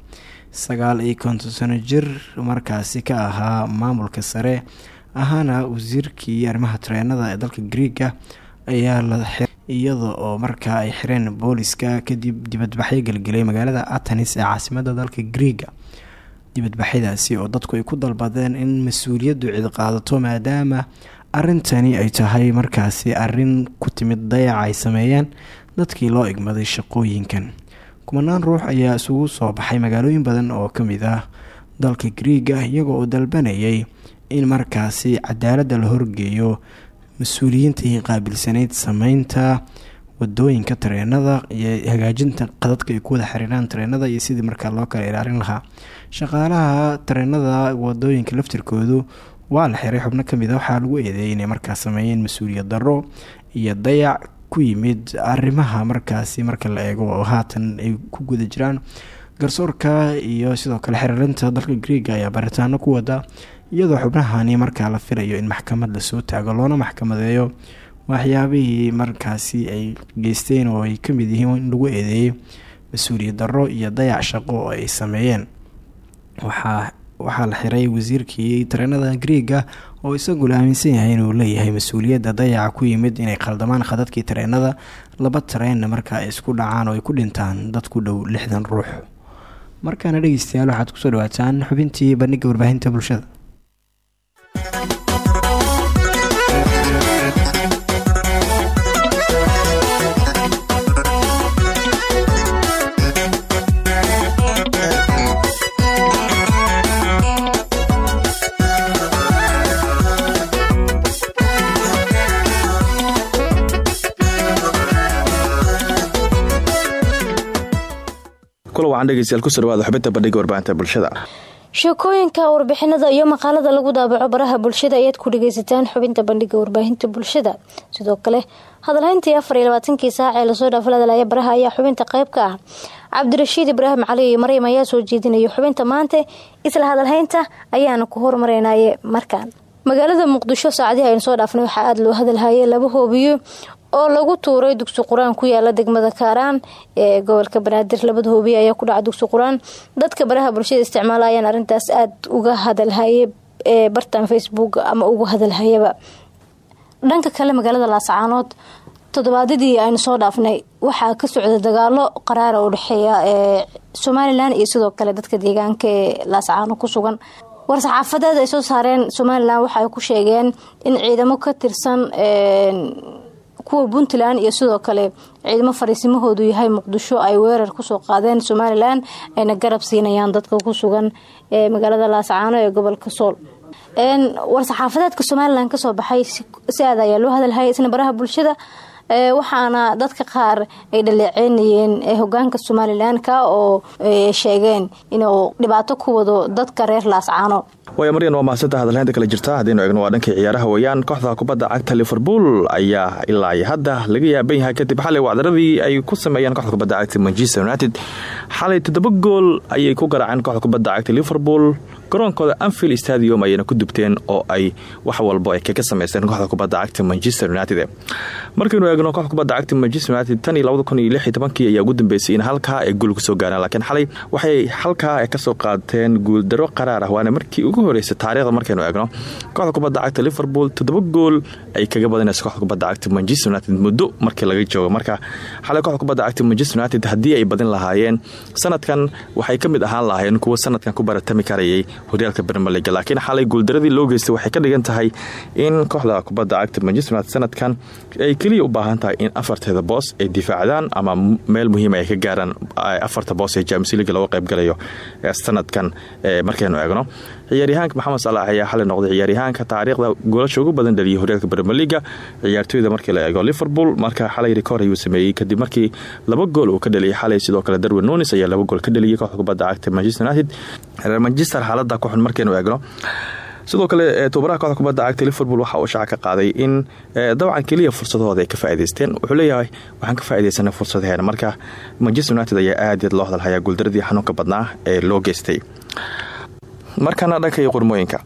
Sagaal iyo konton sano jir markaasi ka ahaa maamulka sare ahaana wasiirkii arrimaha tareenada ee dalka griiga ayaa la iyada oo markaa ay xireen booliska kadib dibadbaxyo gelgelay magaalada atanis ee caasimada dalka griiga dibadbaxyadaasi oo dadku ay ku dalbadeen in mas'uuliyaddu cid qaadato maadaama arintani ay tahay markaasi arrin ku timid dayaca ay sameeyeen dadkii loo igmaday shaqooyinkan. Kumanaan ruux ayaa isugu soo baxay magaalooyin badan oo ka mid ah dalka griiga iyaga oo dalbanayay in markaasi cadaaladda la horgeeyo mas'uuliyiintii qaabilsanayd sameynta waddooyinka tareenada iyo hagaajinta qadadka ay ku wada xiriiraan tareenada iyo sidii markaa loo kala ilaalin lahaa. Shaqaalaha tareenada waddooyinka laftirkoodu waa la xiray xubno ka mid a waxaa lagu eedeeyay inay markaa sameeyeen mas'uuliyad darro iyo dayac ku yimid arrimaha markaasi marka la eego. Oo haatan ay ku guda jiraan garsoorka iyo sidoo kale xiriirinta dalka griiga ayaa baritaano ku wada iyadoo xubnahani markaa la filayo in maxkamad la soo taago loona maxkamadeeyo waxyaabihii markaasi ay geysteen oo ay ka mid yihiin in lagu eedeeyay mas'uuliyad darro iyo dayac shaqo oo ay sameeyeen. Waxaa waxaa la xiray wasiirkii tareenada griiga oo isagu la aaminsan yahay inuu leeyahay mas'uuliyadda dayaca ku yimid inay khaldamaan khadadkii tareenada laba tareenna markaa ay isku dhacaan oo ay ku dhintaan dad ku dhow lixdan ruux. Markaana dhegeystayaal waxaad ku soo dhawaataan xubintii bandhiga warbaahinta bulshada kula wacan dhegeystayaal ku soo dhawaada xubinta bandhiga warbaahinta bulshada. Sheekooyinka warbixinada iyo maqaalada lagu daabaco baraha bulshada ayaad ku dhageysataan xubinta bandhiga warbaahinta bulshada. Sidoo kale hadalhayntii afar iyo labaatankii saac ee la soo dhaafo hadalaya baraha ayaa xubinta qayb ka ah. Cabdirashiid ibraahim cali iyo maryam ayaa soo jeedinaya xubinta maanta isla hadalhaynta ayaana ku hormareynaye markaan. Magaalada muqdisho saacadii aynu soo dhaafnay waxaa aada loo hadalhayay laba hoobiyo oo lagu tuuray dugsi qur'aan ku yaalla degmada kaaraan ee gobolka banaadir. Labada hoobiye ayaa ku dhaca dugsi qur'aan. Dadka baraha bulshada isticmaala ayaan arrintaas aada uga hadalhaye ee bartan facebook ama ugu hadalhayaba dhanka kale magaalada laascaanood toddobaadyadii aynu soo dhaafnay waxaa ka socda dagaalo qaraara u dhexeeya ee somalilan iyo sidoo kale dadka deegaanka ee laascaano ku sugan. War-saxaafadeed ay soo saareen somalilan waxa ku sheegeen in ciidamo ka tirsan kuwa puntland iyo sidoo kale ciidamo fariisimahoodu yahay muqdisho ay weerar ku soo qaadeen somalilan ayna garab siinayaan dadka ku sugan ee magaalada laascaano ee gobolka sool. War-saxaafadeedka somalilan ka soo baxay si aad ayaa loo hadalhayay isna baraha bulshada waxaana dadka qaar ay dhaleeceynayeen hogaanka somalilanka oo sheegeen inuu dhibaato ku wado dadka reer laascaano waaya maryan waa mahadsantaa hadalhaynta kale jirta. Haddaynu eegno waa dhankii ciyaaraha weeyaan. Kooxda kubadda cagta liverpool ayaa ilaa iyo hadda laga yaaban yahay kadib xalay wacdaradii ay ku sameeyeen koxda kubadda cagta manchester united. Xalay toddoba gool ayay ku garaaceen koxda kubadda cagta liverpool garoonkooda anfield stadium ayayna ku dubteen oo ay wax walbo ay kaga sameysteen kooxda kubadda cagta manchester united. Markaynu eegno kooxda cagta manchester united tan iyo tobankii ayaa ugu dambeysay in halkaa ay guul ka soo gaareen laakiin xalay waxay halkaa ka soo qaateen guuldaro qaraar ah waana markii ugu horeysa taarikhda markaynu eegno. Kooxda kubadda cagta liverpool toddoba gool ay kaga badanayso kooxda kubadda cagta manchester united muddo markii laga joogo. Marka xalay kooxda kubadda cagta manchester united haddii ay badin lahaayeen sanadkan waxay ka mid ahaan lahaayeen kuwa sanadkan ku baratami karayay horyaalka bermeliga laakiin xalay guuldaradii loo geystay waxay ka dhigan tahay in kooxda kubadda cagta manchester united sanadkan ay keliya u baahan tahay in afarteeda boos ay difaacdaan ama meel muhiima ay ka gaaraan afarta boos ee james liga looga qaybgalayo sanadkan markaynu eegno ciyaaryahaanka maxamed salaax ayaa xalay noqday ciyaaryahaanka taariikhda goolasha ugu badan dhaliyay horyaalka bermeliga ciyaartooyda markii la eego liverpool marka xalay rikoor ayuu sameeyey kadib markii laba gool uu ka dhaliyay xalay sidoo kale darwin nunis ayaa laba gool ka dhaliyay kooxda kubadda cagta manchester united. Reer manchester xaalada ku xun markaynu eegno sidoo kale tubaraha kooxda kubadda cagta liverpool waxa uu shaaca ka qaaday in dabcan keliya fursadahooda ay ka faa'idaysteen wuxuu leeyahay waxaan ka faa'iidaysanay fursadaheena marka manchester united ayaa aad yaad loo hadalhayaa guuldaradii xanuunka badnaa ee loo geystay markana dhanka iyo qormooyinka.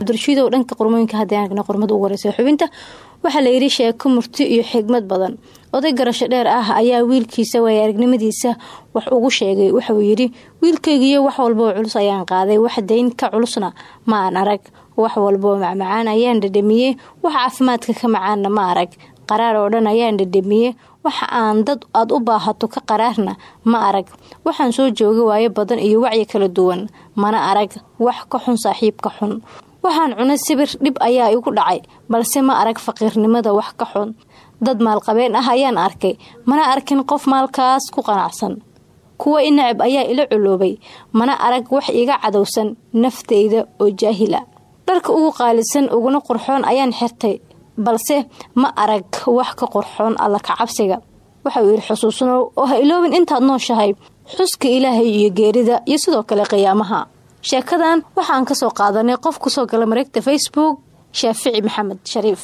Abdirashiidow dhanka qormooyinka haddii aan eegno qormada ugu horeysa xubinta waxaa la yidhi sheeko murti iyo xigmad badan oday garasho dheer ah ayaa wiilkiisa waaya aragnimadiisa wax ugu sheegay. Waxauu yidhi wiilkaygiiyo wax walboo culus ayaan qaaday. Wax dayn ka culusna ma aan arag. Wax walboo macmacaan ayaan dhadhamiyey. Wax caafimaadka ka macaanna ma arag. Qaraar oo dhan ayaan dhadhamiyey. Waxa aan dad aad u baahato ka qaraarna ma arag. Waxaan soo jooga waayo badan iyo wacyi kala duwan. Mana arag. Wax ka xun saaxiibka xun. Waxaan cunay sibir dhib ayaa igu dhacay balse ma arag faqiirnimada wax ka xun dad maalqabeen ah ayaan arkay. Mana arkin qof maalkaas ku qanacsan. Kuwa i ayaa ila culoobay. Mana arag wax iga cadowsan nafteyda oo jaahila. Dharka ugu qaalisan uguna qurxoon ayaan xirtay. Balse ma arag wax ka qurxoon alla kacabsiga waxa uu yidhi xusuusnow oo ha iloobin intaad nooshahay. Xuska ilaahay iyo geerida iyo sidoo kale qiyaamaha. Sheekadan waxaan ka soo qaadanay qof ku soo gala mareegta facebook shaafici maxamed shariif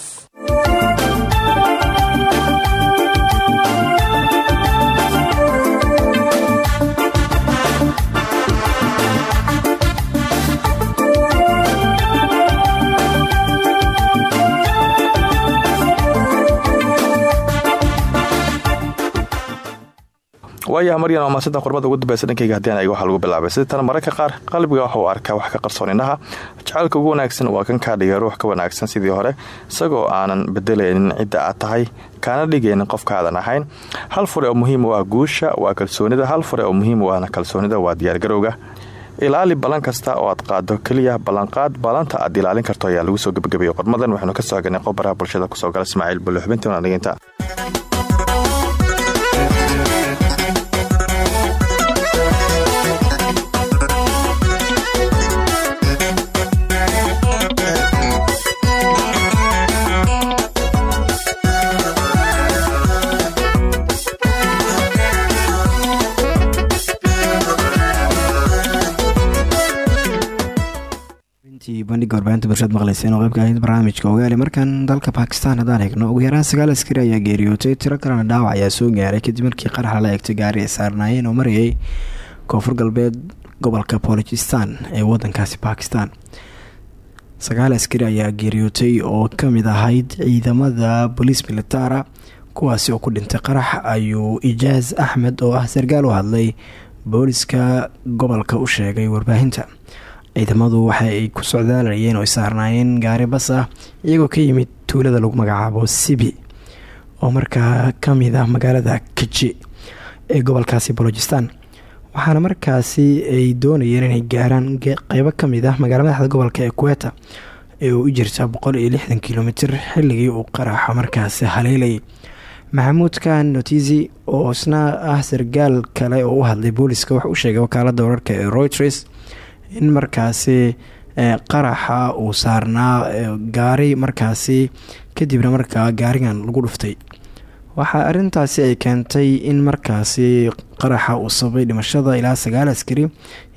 waayaha maryan waa maasada qormada ugu dambeysa dhankayga haddii an waxaa lagu bilaabay. Sida tan mararka qaar qalbiga waxa uu arkaa wax ka qarsoon indhaha jacaylka ugu wanaagsan waa kan kaa dhiga ruux ka wanaagsan sidii hore isagoo aanan bedelaynin cidda aad tahay kaana dhigaynin qofkaadan ahayn. Hal fure oo muhiim u ah guusha waa kalsoonida. Hal fure oo muhiim u ahna kalsoonida waa diyaargarowga ilaali ballan kasta oo aad qaado keliya ballanqaad ballanta aad ilaalin karto ayaa lagu soo gebagabeeyey qormadan waxaynu ka soo haganay qof baraha bulshada ku soo gala ismaaciil bulle xubintii wanaadhiginta bandhiga warbaahinta bulshad maqleyseen oo qeybka ahayd barnaamijka ogaali markan dalka bakistan haddaan eegno ugu yaraan sagaal askari ayaa geeriyootay tiro kalena dhaawac ayaa soo gaaray. Kadib markii qarax lala eegtay gaari ay saarnaayeen oo marayay koonfur galbeed gobolka bolojistan ee wadankaasi bakistan sagaal askari ayaa geeriyootay oo ka mid ahayd ciidamada boliis militara kuwaasi oo ku dhintay qarax. Ayuu ijaaz axmed oo ah sarkaal u hadlay booliska gobolka u sheegay warbaahinta ciidamadu waxa ay ku socdaalayeen oo ay saarnaayeen gaari bas ah iyagoo ka yimid tuulada lagu magacaabo sibi oo markaa ka mid ah magaalada kaji ee gobolkaasi bolojistan waxaana markaasi ay doonayeen inay gaaraan qeybo ka mid ah magaala madaxda gobolka ee kuweta ee uu u jirta boqol iyo lixdan kilomitir xilligii uu qaraxa markaasi haleelayay maxamuud kan notizi oo isna ah sargaal kale oo u hadlay booliska wax u sheegay wakaalada wararka ee royters in markaasi qaraxa uu saarnaa gaari markaasi kadibna markaa gaarigan lagu dhuftay. Waxaa arintaasi ay keentay in markaasi qaraxa uu sababay dhimashada ilaa sagaal askari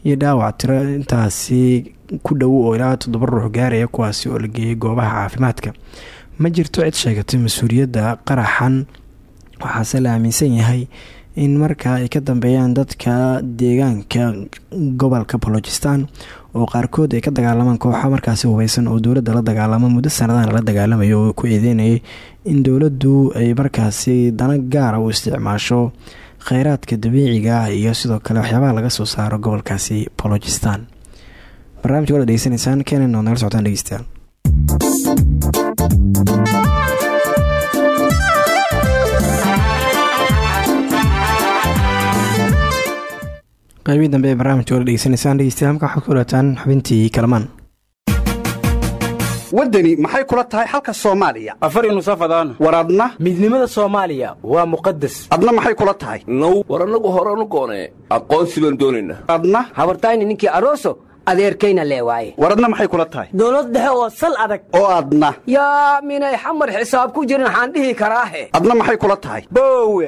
iyo dhaawac tiro. Intaasi ku dhow oo ilaa toddoba ruux gaaraya kuwaasi oo la geeyay goobaha caafimaadka. Ma jirto cid sheegatay mas'uuliyadda qaraxan? Waxaase la aaminsan yahay in markaa ay ka dambeeyaan dadka deegaanka gobolka bolojistan oo qaarkood ay ka dagaalamaan kooxo markaasi hubeysan oo dowladda la dagaalamo muddo sanadahan la dagaalamayo oo ku eedeynayay in dowladdu ay markaasi dana gaara u isticmaasho kheyraadka dabiiciga ah iyo sidoo kale waxyaabaha laga soo saaro gobolkaasi bolojistan barnamijka wala degeysanaysaan kenen oo nagala socotaan dhegeystayaal qaybihii dambe ee barnaamijka wala dhegeysanaysaan dhegeystayaal halka waxaad ku dhawaataan xubintii kalamaan. Waddani maxay kula tahay xalka soomaaliya? Afar nusafadaan war adna? Midnimada soomaaliya waa muqadas adna maxay kula tahay? Now war annagu horanu goonee aqoonsi baan doonaynaa adna? Habartayni ninkii aroso adeerkayna lee waaye. War adna maxay kula tahay? Dowlad dhexe oo sal adag. Oo adna. Yaa minay xamar xisaab ku jirin waxaan dhihi karaahe adna maxay kula tahay? Boowe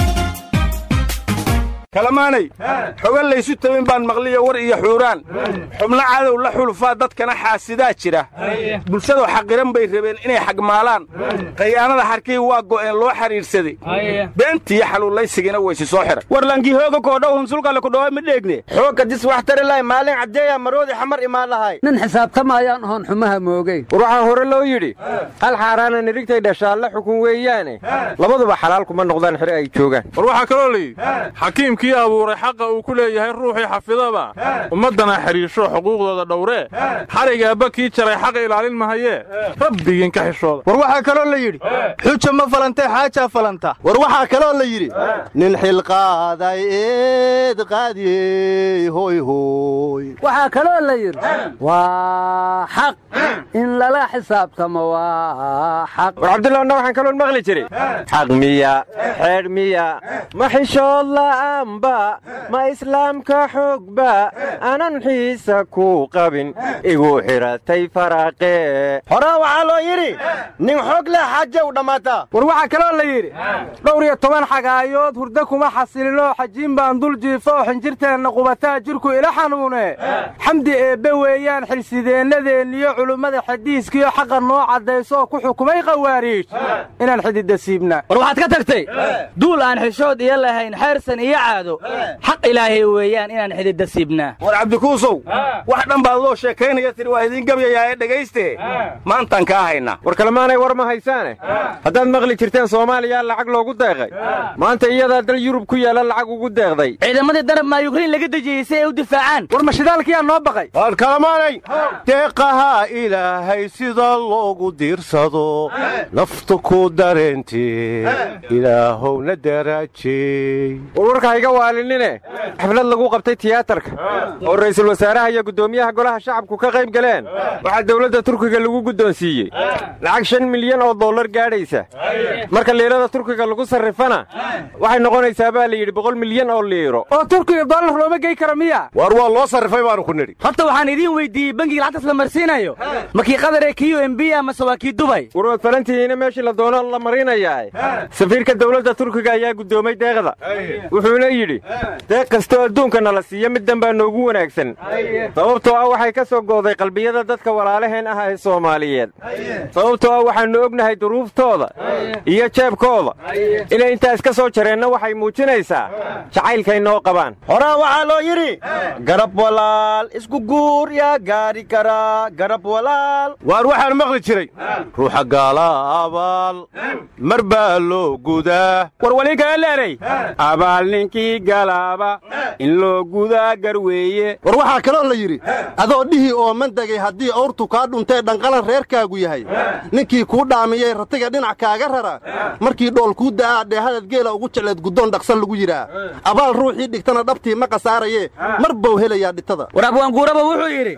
kalamaanay xogan laysu tabin baan maqliyo war iyo xuuraan. Xubno cadow la xulufaa dadkana xaasidaa jira. Bulshadu xaqiran bay rabeen inay xagmaalaan. Khayaanada xarkii waa go'een loo xidhiidhsaday beentiyo xaluulaysigiina weysi soo xidhay war lankihooga koodhow hunsulkale ma dheegne. Xoogga dis wax tari lahay maalin caddeeya maroodi xamar imaan lahay. Nin xisaabtamayaan oon xumaha moogay. War waxaa hore loo yidhi hal xaaraana nirigtay dhashaalle xukun weeyaane. Labaduba xalaal kuma noqdaan xire ay joogaan. War waxaa kaloo layidhi kii abuuray xaqa uu ku leeyahay ruuxii xafidaba. Ummaddana xidhiisho xuquuqdooda dhowree xarigaabba kii jaray xaq ilaalin mahayee rabbigiin ka xishooda war waxaa kaloo la yidhi xuja ma falantay xaajaa falanta. War waxaa kaloo la yidhi nin xilqaaday eed qaadiyey hoy hoy waxaa kaloo la yidhi waa xaq. In lala xisaabtamo waa xaq. War cabdullahna waxaan kaloon maqli jiray. Xaq miya xeedh miya ma xishood la'aanba ma islaamka xoogba anan xiisa ku qabin igu xidhatay faraaqee horaa waxaa loo yidhi nin xoog leh xaja u dhammaataa war waxaa kaloo la yidhi dhowr iyo toban xagaayood hurdo kuma xasilinoo xajiin baan dul jiifo oo xinjirteenna qubataa jirku ila xanuune. Xamdi eebbe weeyaan xilsideennadeenniyo culummada xadiiskiyo xaqa noo caddaysooo ku xukumay khawaariij. Inaan xididda siibna. War waxaad ka tagtay duul aan xishood iyo lahayn xeersan iyo caado xaq ilaahay weeyaan inaan xididda siibnaa war cabdikuusow wax dhan baad loo sheekaynaya tiri waa idiin gabyayaa ee dhegayste. Maantaan kaa haynaa war kalemaanay war ma haysaane. Haddaad maqli jirteen soomaaliya lacag loogu deeqay. Maanta iyadaa dal yurub ku yaalla lacag ugu deeqday. Ciidamadii darab maa yukriin laga dejiyey si ay u difaacaan. War mashidaalkiyaa noo baqay? War kalemaanay deeqaha ilaahay sida loogu diirsado. Naftu ku dareentee ilaahowna daraajey waalinine xaflad lagu qabtay tiyaatarka. Oo ra'iisul wasaaraha iyo guddoomiyaha golaha shacabku ka qayb galeen. Waxaa dowladda turkiga lagu guddoonsiiyey. Lacag shan milyan oo dollar gaadhaysa. Marka liirada turkiga lagu sarrifana waxay noqonaysaa baa la yidhi boqol milyan oo liiro. Oo turkiga dollar looma gey karo miya. War waa loo sarrifay baanu ku nidhi. Horta waxaan idiin weydiiyey bangiga lacagtaas la marsiinayo. Ma kii qadar ee kii u m b amase waa kii dubay warwaad falantihiina meeshii la doono la marinayaa. Safiirka dowladda turkiga ayaa guddoomay deeqda wuxuuna yidhi deeq kastoo adduunka nala siiya middan baa noogu wanaagsan. Sababtoo ah waxay ka soo gooday qalbiyada dadka walaalaheen ah ee soomaaliyeed. Sababtoo ah waxaannu ognahay duruuftooda iyo jeebkooda. Inay intaas ka soo jareenna waxay muujinaysaa jacaylkay noo qabaan. Horaa waxaa loo yidhi garab walaal isku guur yaa gaari karaa garab walaal. Waar waxaan maqli jiray? Ruuxa gaala abaal mar baa loo gudaa. War walinkala leeray abaal ninkii galaaba in loo gudaa garweeye war waxaa kaloo la yidhi adoo dhihii oo mandegay haddii awrtu kaa dhuntee dhanqalan reerkaagu yahay ninkii kuu dhaamiyey ratiga dhinac kaaga rara markii dhool kuu da'aa dheehadaad geela ugu jecleed guddoon dhaqsan lagu yidhaa. Abaal ruuxii dhigtana dhabtii ma qasaarayee mar bau helayaa dhitada war abwaanguuraba wuxuu yidhi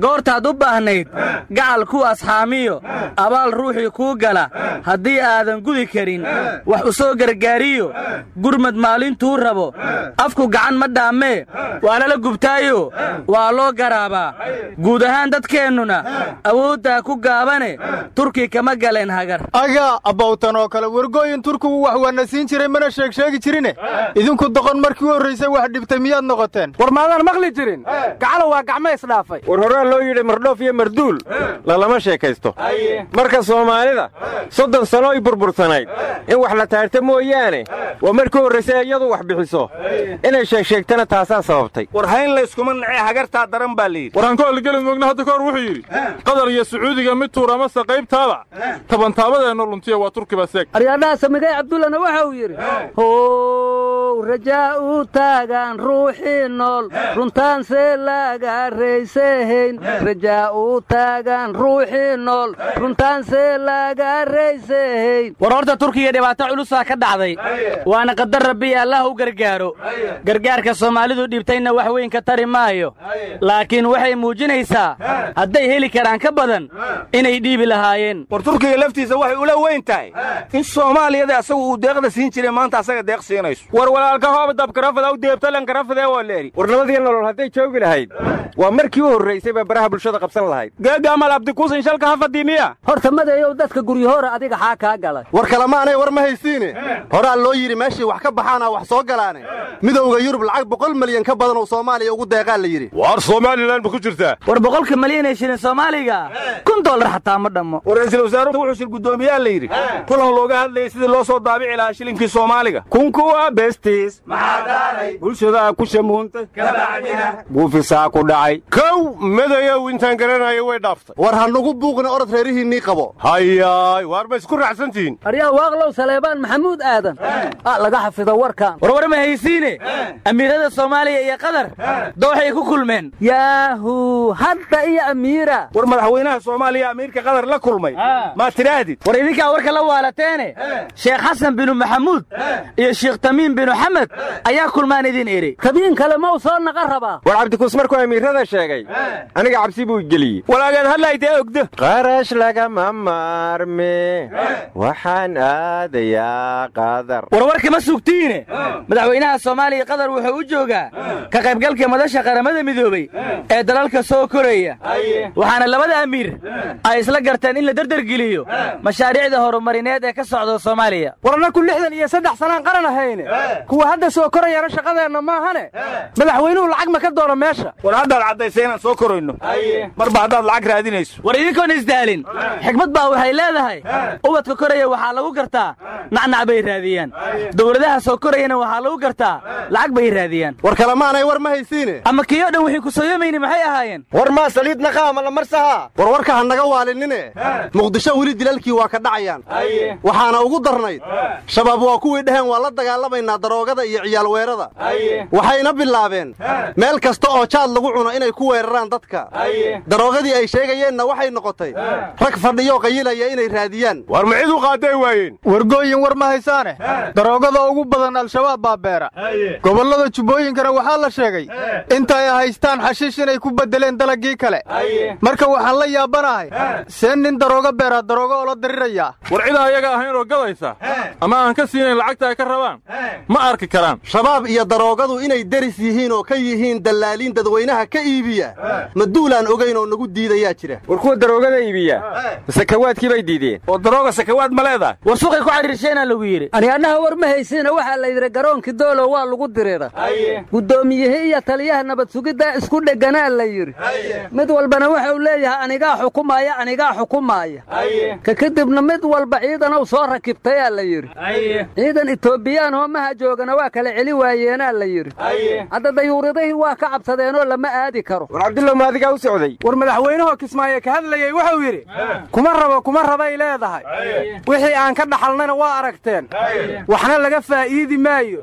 goortaad u baahnayd gacal ku asxaamiyo abaal ruuxii kuu gala haddii aadan gudi karin wax u soo gargaariyo gurmad maalintuu rabo afku gacan ma dhaammee waana la gubtaayo. Waa loo garaabaa. Guud ahaan dadkeennuna awooddaa ku gaabane turki kama galeen hagar. Agaa abbawtan oo kale wargooyin turkigu wax waana siin jiray mana sheeg sheegi jirine. Idinku doqon markii u horraysay wax dhibtay miyaad noqoteen. War maadaan maqli jirin. Gacalo waa gacmo isdhaafay. War horaa loo yidhi mardhoof iyo marduul lalama sheekaysto. Marka soomaalida soddon sano ay burbursanayd. In wax la taarta mooyaane. Waa markii horraysay iyadu wax bixiso inay sheegsheegtana taasaa sababtay. War hayn layskuma nacee hagartaa daran baa layidhi waraan ku halgelin moogna hadda kahor wuxuu yidhi qatar iyo sacuudiga mid tuur amase qaybtaaba. Tabantaabadeenno luntiya waa turkiba seeg. Aryaadhaha samigay cabdullana waxa uu yidhi how rajaa u taagan ruuxii nool. Runtaanse laga raysahayn rajaa u taagan ruuxii nool. Runtaanse laga raysahayn war horta turkiga dhibaato culusaa ka dhacday. Waana qadar rabbi allah u gargaaro gargaarka soomaalidu dhibtayna wax weyn ka tari maayo. Laakiin waxay muujinaysaa hadday heli karaan ka badan inay dhiibi lahaayeen. War turkiga laftiisa waxay ula weyn tahay. In soomaaliyada asagu uu deeqda siin jiray maanta asaga deeq siinayso. War walaalka hooba dabkarafada u deebtalan karafadee waa leeri. War nolol hadday joogi lahayd waa markii u horraysay baa baraha bulshada qabsan lahayd. Geegaamal abdikuusan shalka hafadii miya horta madeeyow dadka guryahoora adiga xaa kaa galay. War kalemaanay war ma haysiine. Horaa loo yidhi meeshii wax ka baxaana wax soo galaane midowda yurub lacag boqol milyan ka badan oo soomaaliya ugu deeqaa la yidhi. Waar somalilan ma ku jirtaa war boqolka malyan ee shilin soomaaliga? Kun dollar xataa ma dhammo. War ra'iisul wasaaruhu wuxuu shir guddoomiyaa la yidhi. Kulan looga hadlayay sidii loo soo daabici lahaa shilinkii soomaaliga. Kunkuwa bestis bulshadaa ku shamuuntay buufisaa ku dhacay. Kow madayow intaan garanayo way dhaaftay. War ha nugu buuqna orod reerihiinnii qabo. Hayaay waar ma isku raacsantihiin. Aryaa waaqlow saleebaan maxamuud aadan. Ah laga xafido warkan. Warwar ma haysiine amiirada soomaaliya iyo qatar dooxay ku kulmeen. Yaahu hadda iyo amiira. War madaxweynaha soomaaliya amiirka qatar la kulmay. Maa tidhaahdid war idinkaa warka la waalateene sheekh xasan binu maxamuud iyo sheekh tamiim binu xamed ayaa kulmaan idin idhi tabiin kale ma u soo naqa rabaa war cabdikuus markuu amiirada sheegay aniga cabsi buu geliyey. Walaageed hadlaytee ogdo. Qarash lagama maarme. Waxaan aadayaa qadar warwarka ma sugtiine madaxweynaha soomaaliya qatar wuxuu u joogaa ka qaybgalka madasha qaramada midoobey ee dalalka soo koraya. Waxaana labada amiir ay isla garteen in la derdergeliyo mashaariicda horumarineed ee ka socda soomaaliya. War annaku lixdan iyo saddex sanaan qaran ahayne. Kuwa hadda soo korayana shaqadeenna maahane. Madaxweynuhu lacag ma ka doono meesha. War haddaad caddaysa inaan soo korayno. Marba haddaad lacag raadinayso. War idinkoon isdaalin xikmad baa waxay leedahay. Ubadka koraya waxaa lagu gartaa. Nacnac bay raadiyaan. Dowladaha soo korayana waxaa lagu gartaa lacag bay raadiyaan. War kalemaanay war ma haysiine. Ama kiyoo dhan wixii ku sooyomayni maxay ahaayeen? War maa saliid naqaama la marsahaa war warka ha naga waalinine. Muqdisho weli dilalkii waa ka dhacayaan. Waxaana ugu darnayd. Shabaab waa kuwii dhaheen waa la dagaalamaynaa daroogada iyo ciyaalweerada waxayna bilaabeen. Meel kasta oo jaad lagu cuno inay ku weeraraan dadka. Daroogadii ay sheegayeenna waxay noqotay. Rag fadhiyoo qayilaya inay raadiyaan. War ma cid u qaaday waayeen? Wargooyin war ma haysaane? Daroogada ugu badan al-shabaab baa beera. Gobollada jubbooyinkana waxaa la sheegay inta ay haystaan xashiish inay ku beddeleen dalaggii kale. Marka waxaan la yaabanahay see nin daroogo beeraa daroogo oo la dirirayaa. War cid ayaga ahayn oo gadaysa ama aan ka siinayn lacagta ay ka rabaan? Ma arki karaan. Shabaab iyo daroogadu inay deris yihiin oo ka yihiin dallaaliin dadweynaha ka iibiya. Ma duulaan ogayn oo nagu diidayaa jira. War kuwa daroogada iibiya sakawaadkii bay diideen. Oo darooga sakawaad ma leedahay. War ku xidhiirsheenaa lagu yidhi aryaanaha war ma haysiina waxaa la yidhi garoonkii doolow waa lagu dirira guddoomiyihii iyo taliyaha nabad sugiddaa isku dhegganaa la yidhi. Mid walbana wuxuu leeyahay anigaa xukumaaya anigaa xukumaaya ka kadibna mid walba ciidanow soo rakibtayaa la yidhi. Ciidan itoobiyaan hoomaha joogana waa kala celi waayeenaa la yidhi. Hadda dayuuradihii waa ka cabsadeenoo lama aadi karo. War cabdullow ma adigaa u socday. War madaxweynahoo kismaayo ka hadlayey wuxuu yidhi kuma rabo kuma rabay leedahay. Wixii aan ka dhaxalnayna waa aragteen. Waxna laga faa'iidi maayo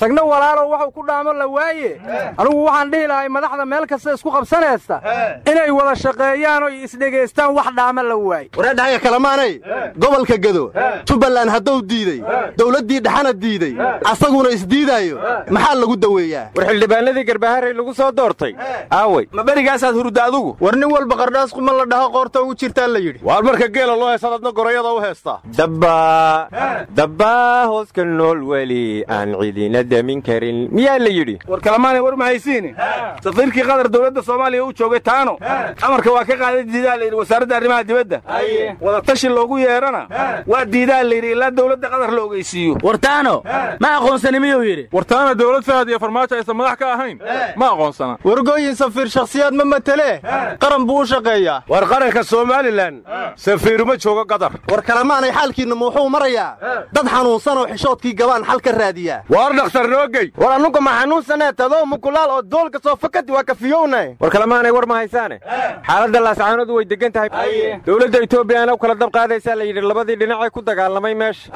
tagna walaalow waxuu ku dhaamo la waaye. Anugu waxaan dhihi lahay madaxda meel kasta isku qabsanaysta. Inay wada shaqeeyaan oo isdhegaystaan wax dhaama la waaye. Wareedhahaya kalamaanay. Gobolka gedo. Jubbaland hadduu diidey dawladdii dhexana diidey asaguna isdiidaayo maxaa lagu daweeyaa? War xildhibaanadii garbaharay lagu soo doortay. Aawey ma berigaasaad hurda adugu? War nin walba qardhaas kuma la dhaho qoorta ugu jirtaa la yidhi. Waar marka geela loo heesad adna gorayada u heestaa dabbaa. Dabbaa hooska nool weli aan cidina damin karin. Miyaa la yidhi? War kalamaanay war ma haysiine safiirkii qatar dowladda soomaaliya u joogay taano amarka waa ka qaaday diidaa la yidhi wasaaradda arrimaha dibadda. Wadatashi loogu yeedhana waa diidaa la yidhi ilaa dowladda qatar la ogeysiiyo. Wartaano ma aqoonsani miyuu yidhi? Wartaana dawlad fahad iyo farmaajo aysan madax ka ahayn. Ma aqoonsana. Wargooyin safiir shakhsiyaad ma matelee qaran buu u shaqeeyaa war qaranka somalilan safiiruma joogo qatar war kalamaanay xaalkiinna muxuu marayaa? Dad xanuunsan oo xishoodkii gabaan xal ka raadiyaa waar dhakhtar noogey war annuga ma xanuunsanee? Tadoo mukulaal oo doolka soo fakati waa kafiyowna war kalamaanay war ma haysaane. Xaaladda laascaanodu way degan tahay. Dowladda etoobiyaana u kala dab qaadaysaa la yidhi labadii dhinacee ku dagaalamay meesha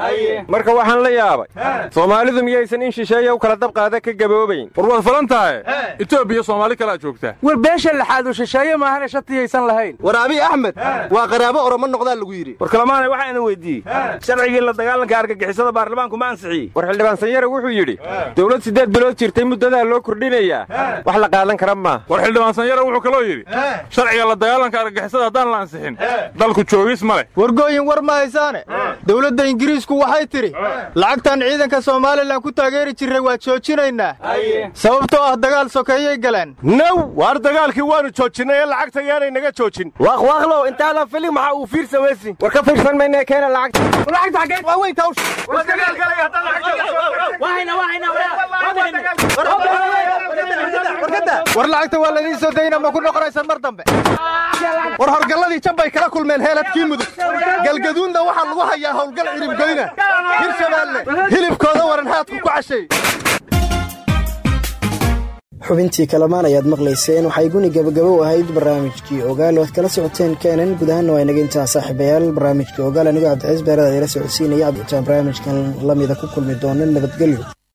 marka waxaan la yaabay soomaalidu miyaysan in shisheeya u kala dab qaada ka gaboobayn. War waad falan tahay? Etoobiya soomaali kalaa joogtaa war beesha lixaad u shisheeye maahane shatiyaysan lahayn. War abiy axmed waa qaraabo oromo noqdaa lagu yidhi. War kalamaanay waxaa idin weyddiiyey sharcigii la dagaalanka argagixisada baarlamaanku ma ansixiyey war xildhibaan sanyare wuxuu yidhi dowlad siddeed bilood jirtay muddadaa loo kordhinayaa wax la qaadan kara maa war xildhibaan sanyare wuxuu kaloo yidhi sharciga la dagaalanka argagixisada haddaan la ansixin dalku joogis ma leh. Wargooyin war ma haysaane. Dowladda ingiriisku waxay tidhi lacagtan ciidanka somalilan ku taageeri jirray waa joojinaynaa sababtoo ah dagaal sokeeyay galeen. Naw waar dagaalkii waannu joojinay ee lacagta yaanay naga joojin. Waaqwaaqlow intaadan filin maxaa uu fiirsa weysi war ka fiirsan mayna keena lacagta war lacagta waa ladiin soo dayna ma ku noqonaysaan mar dambe. War horgalladii jabbay kala kulmeen heeladkii mudug. Galgaduudna waxaa lagu hayaa howlgal ciribgoyna hirshabeelle hilibkooda waranhaadku ku cashay xubintii kalamaan ayaad maqlayseen. Waxay guni gabagabo u ahayd barnaamijkii ogaal. Oad kala socoteen keenan guud ahaanna waa inaga intaa saaxiibayaal. Barnaamijkii ogaal anigoo cabdiciis beerada ila socodsiinaya cabditaan barnaamijkan lamida ku kulmi doona nabadgelyo